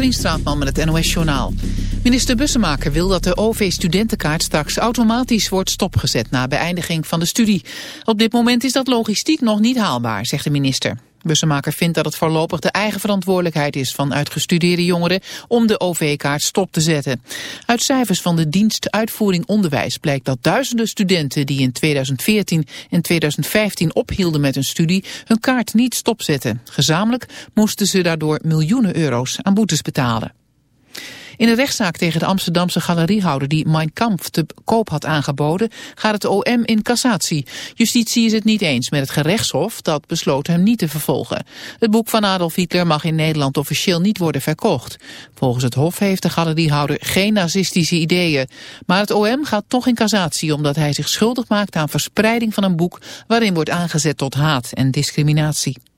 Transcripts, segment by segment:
Katrien Straatman met het NOS-journaal. Minister Bussemaker wil dat de OV-studentenkaart straks automatisch wordt stopgezet na beëindiging van de studie. Op dit moment is dat logistiek nog niet haalbaar, zegt de minister. Bussemaker vindt dat het voorlopig de eigen verantwoordelijkheid is van uitgestudeerde jongeren om de OV-kaart stop te zetten. Uit cijfers van de dienst Uitvoering Onderwijs blijkt dat duizenden studenten die in 2014 en 2015 ophielden met hun studie hun kaart niet stopzetten. Gezamenlijk moesten ze daardoor miljoenen euro's aan boetes betalen. In een rechtszaak tegen de Amsterdamse galeriehouder die Mein Kampf te koop had aangeboden, gaat het OM in cassatie. Justitie is het niet eens met het gerechtshof dat besloot hem niet te vervolgen. Het boek van Adolf Hitler mag in Nederland officieel niet worden verkocht. Volgens het hof heeft de galeriehouder geen nazistische ideeën. Maar het OM gaat toch in cassatie omdat hij zich schuldig maakt aan verspreiding van een boek waarin wordt aangezet tot haat en discriminatie.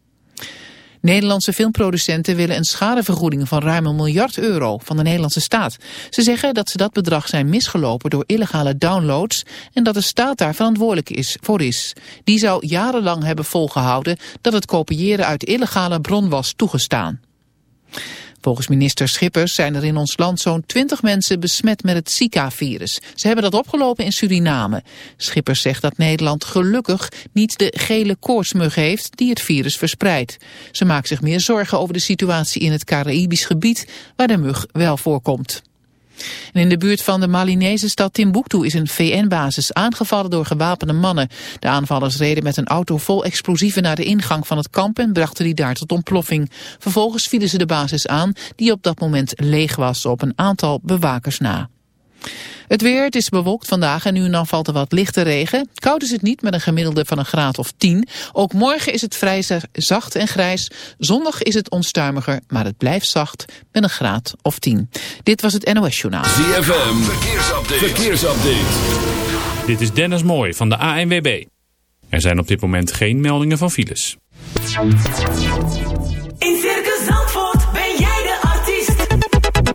Nederlandse filmproducenten willen een schadevergoeding van ruim een miljard euro van de Nederlandse staat. Ze zeggen dat ze dat bedrag zijn misgelopen door illegale downloads en dat de staat daar verantwoordelijk is, voor is. Die zou jarenlang hebben volgehouden dat het kopiëren uit illegale bron was toegestaan. Volgens minister Schippers zijn er in ons land zo'n 20 mensen besmet met het Zika-virus. Ze hebben dat opgelopen in Suriname. Schippers zegt dat Nederland gelukkig niet de gele koortsmug heeft die het virus verspreidt. Ze maakt zich meer zorgen over de situatie in het Caraïbisch gebied waar de mug wel voorkomt. In de buurt van de Malinese stad Timbuktu is een VN-basis aangevallen door gewapende mannen. De aanvallers reden met een auto vol explosieven naar de ingang van het kamp en brachten die daar tot ontploffing. Vervolgens vielen ze de basis aan die op dat moment leeg was op een aantal bewakers na. Het weer, het is bewolkt vandaag en nu en dan valt er wat lichte regen. Koud is het niet met een gemiddelde van een graad of 10. Ook morgen is het vrij zacht en grijs. Zondag is het onstuimiger, maar het blijft zacht met een graad of 10. Dit was het NOS Journaal. ZFM, verkeersupdate. verkeersupdate. Dit is Dennis Mooij van de ANWB. Er zijn op dit moment geen meldingen van files.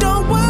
don't worry.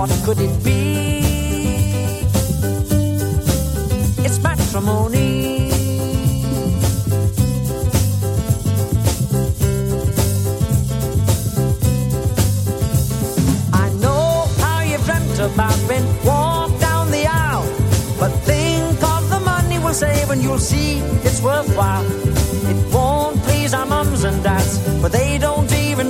What could it be? It's matrimony. I know how you've dreamt about when walk down the aisle. But think of the money we'll save and you'll see it's worthwhile. It won't please our mums and dads, but they don't even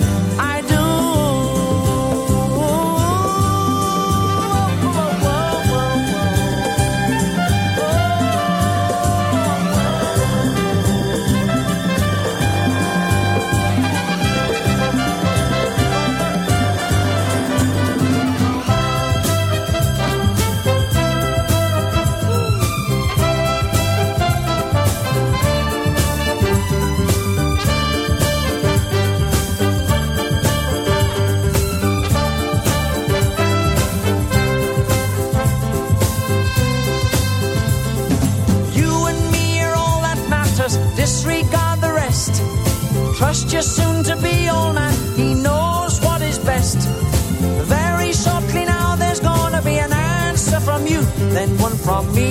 then one from me.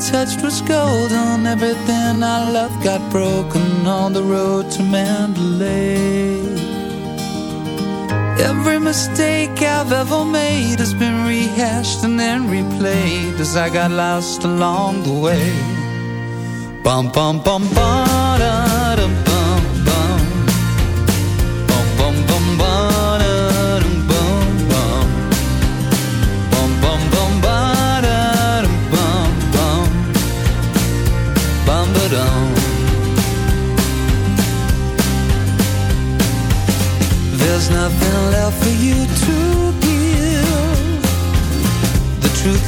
Touched was golden, everything I loved got broken on the road to Mandalay. Every mistake I've ever made has been rehashed and then replayed as I got lost along the way. Bum bum bum bum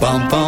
Bum bum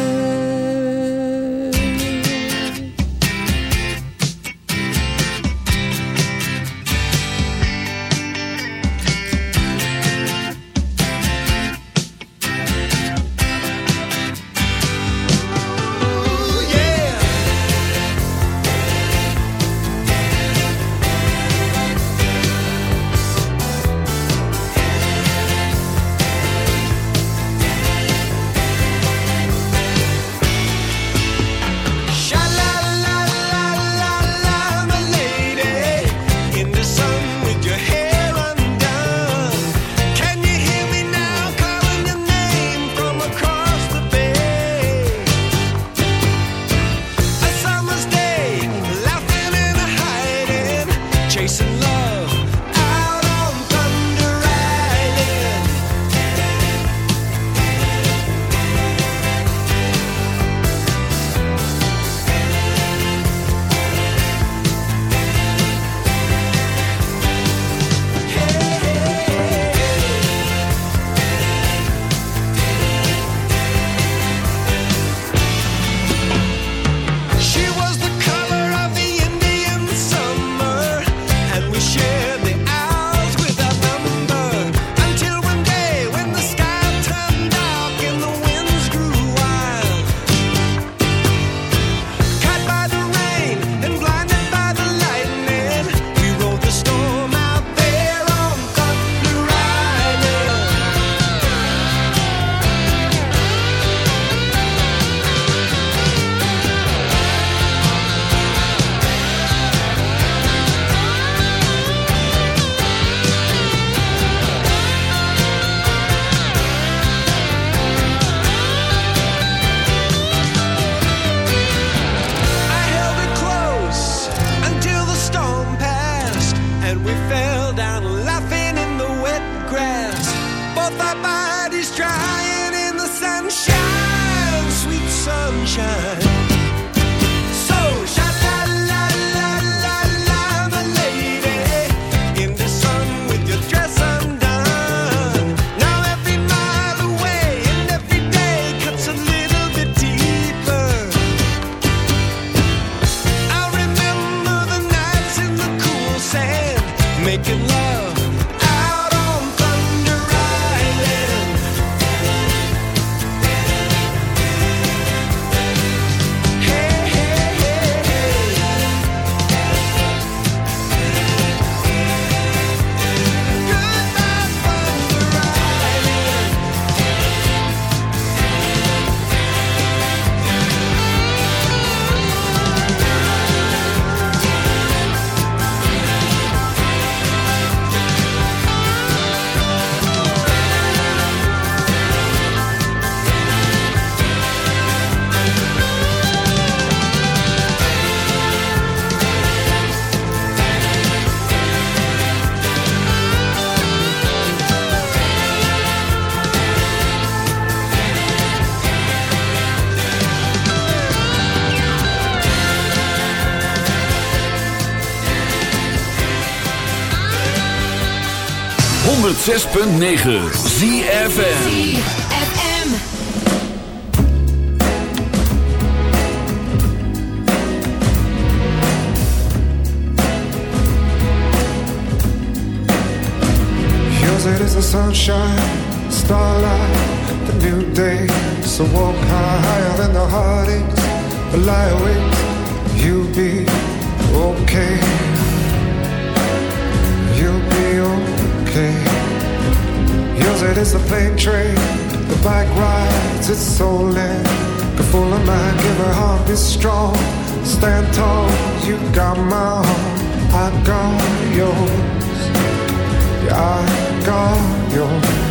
106.9 ZFM. It is the sunshine, starlight, the new day. So walk higher than the heartaches, but lie awake, you'll be okay. It is the plane train, the bike rides, it's soul in. Go full of mind, give her heart, be strong. Stand tall, you got my heart, I got yours. Yeah, I got yours.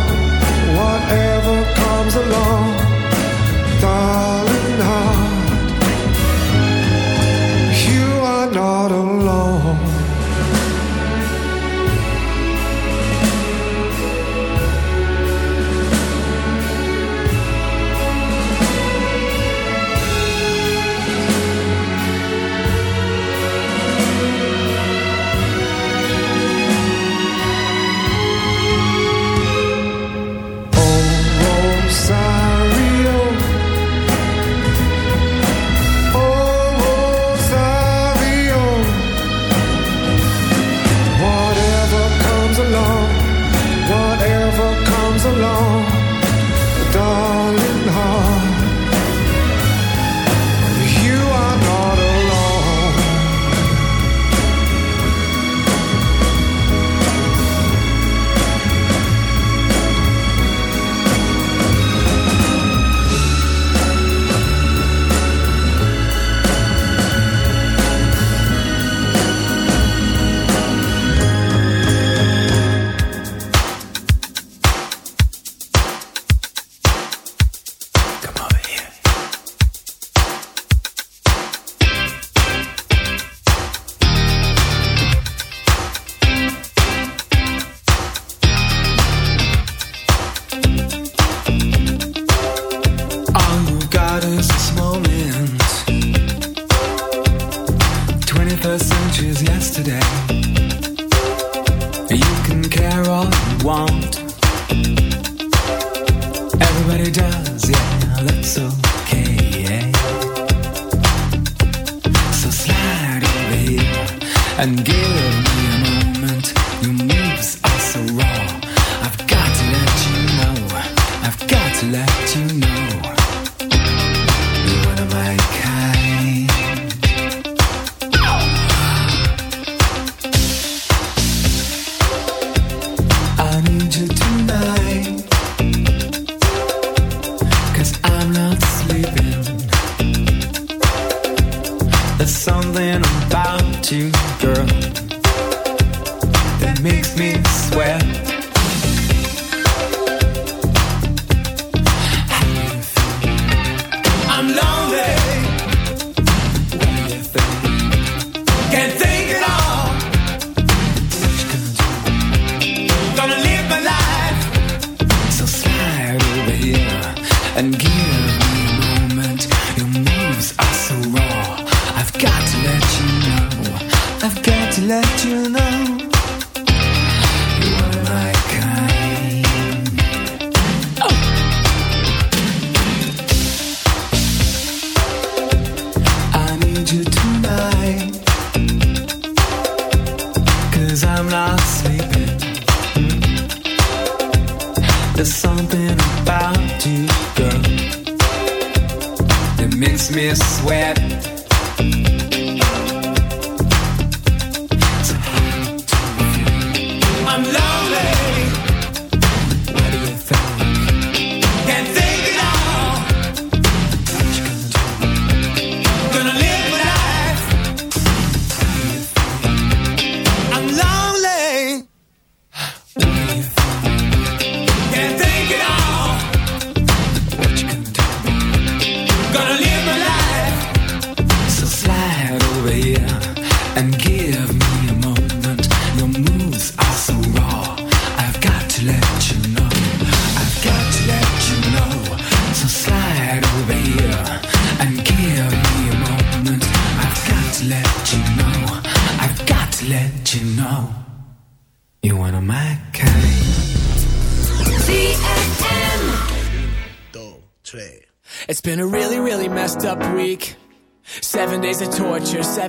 It makes me sweat.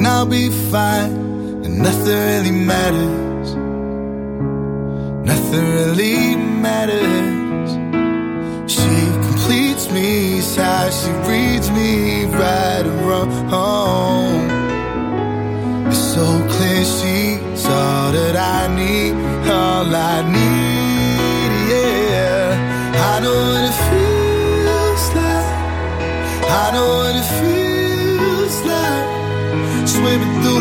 and I'll be fine. And nothing really matters. Nothing really matters. She completes me, sighs, she reads me right and wrong. It's so clear she's all that I need, all I need, yeah. I know